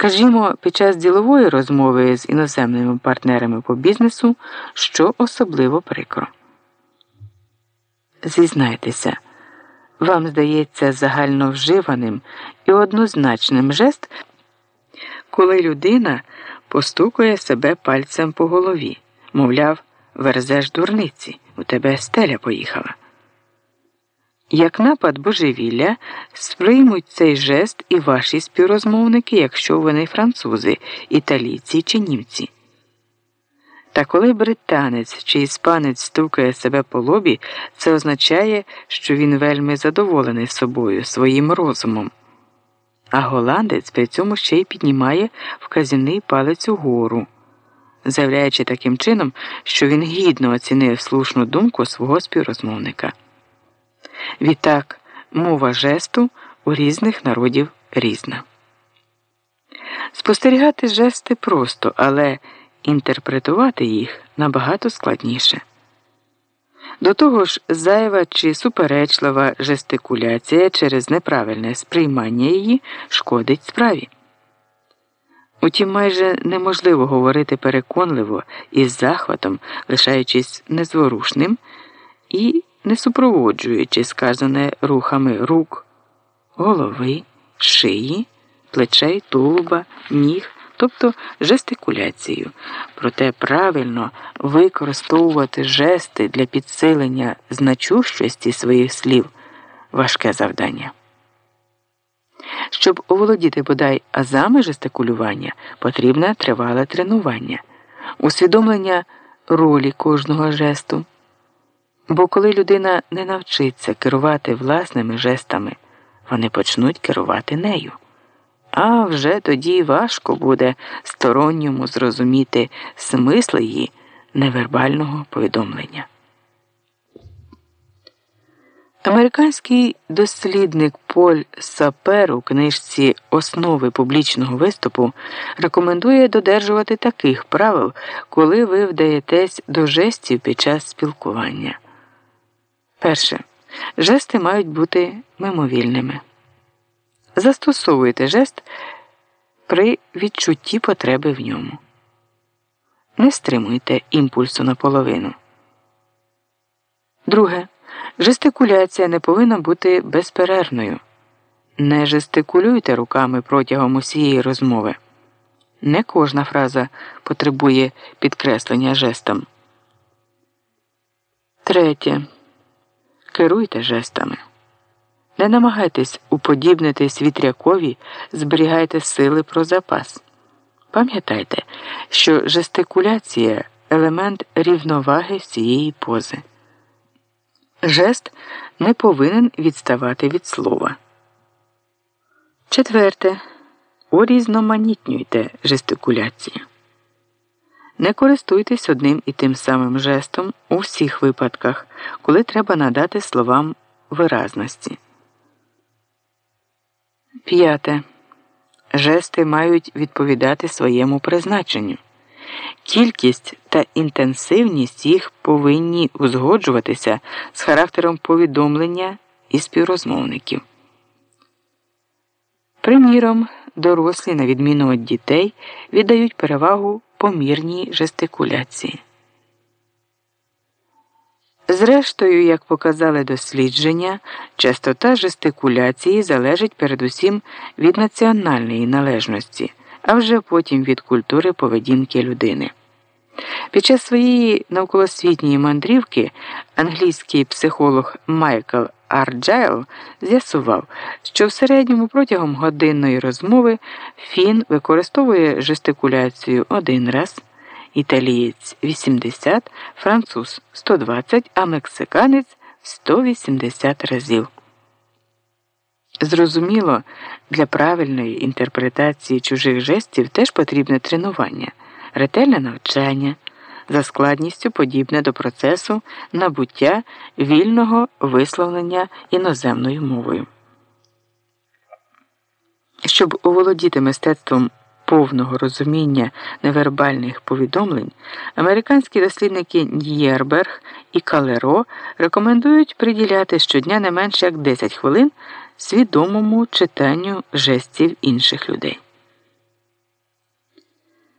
Скажімо, під час ділової розмови з іноземними партнерами по бізнесу, що особливо прикро. Зізнайтеся, вам здається загально вживаним і однозначним жест, коли людина постукує себе пальцем по голові, мовляв, верзеш дурниці, у тебе стеля поїхала. Як напад божевілля сприймуть цей жест і ваші співрозмовники, якщо вони французи, італійці чи німці. Та коли британець чи іспанець стукає себе по лобі, це означає, що він вельми задоволений собою, своїм розумом. А голландець при цьому ще й піднімає вказівний палець угору, заявляючи таким чином, що він гідно оцінив слушну думку свого співрозмовника. Відтак, мова жесту у різних народів різна. Спостерігати жести просто, але інтерпретувати їх набагато складніше. До того ж, зайва чи суперечлива жестикуляція через неправильне сприймання її шкодить справі. Утім, майже неможливо говорити переконливо і з захватом, лишаючись незворушним і не супроводжуючи сказане рухами рук, голови, шиї, плечей, тулуба, ніг, тобто жестикуляцією. Проте правильно використовувати жести для підсилення значущості своїх слів важке завдання. Щоб оволодіти бодай азами жестикулювання, потрібне тривале тренування, усвідомлення ролі кожного жесту. Бо коли людина не навчиться керувати власними жестами, вони почнуть керувати нею. А вже тоді важко буде сторонньому зрозуміти смисл її невербального повідомлення. Американський дослідник Поль Сапер у книжці Основи публічного виступу рекомендує додержувати таких правил, коли ви вдаєтесь до жестів під час спілкування. Перше. Жести мають бути мимовільними. Застосовуйте жест при відчутті потреби в ньому. Не стримуйте імпульсу наполовину. Друге. Жестикуляція не повинна бути безперервною. Не жестикулюйте руками протягом усієї розмови. Не кожна фраза потребує підкреслення жестом. Третє. Керуйте жестами. Не намагайтесь уподібнитись вітрякові, зберігайте сили про запас. Пам'ятайте, що жестикуляція елемент рівноваги всієї пози. Жест не повинен відставати від слова. Четверте. Урізноманітнюйте жестикуляцію. Не користуйтесь одним і тим самим жестом у всіх випадках, коли треба надати словам виразності. П'яте. Жести мають відповідати своєму призначенню. Кількість та інтенсивність їх повинні узгоджуватися з характером повідомлення і співрозмовників. Приміром, дорослі, на відміну від дітей, віддають перевагу помірній жестикуляції. Зрештою, як показали дослідження, частота жестикуляції залежить передусім від національної належності, а вже потім від культури поведінки людини. Під час своєї навколосвітньої мандрівки англійський психолог Майкл Арджайл з'ясував, що в середньому протягом годинної розмови Фін використовує жестикуляцію один раз, італієць 80, француз 120, а мексиканець 180 разів. Зрозуміло, для правильної інтерпретації чужих жестів теж потрібне тренування, ретельне навчання за складністю подібне до процесу набуття вільного висловлення іноземною мовою. Щоб оволодіти мистецтвом повного розуміння невербальних повідомлень, американські дослідники Н'єрберг і Калеро рекомендують приділяти щодня не менше як 10 хвилин свідомому читанню жестів інших людей.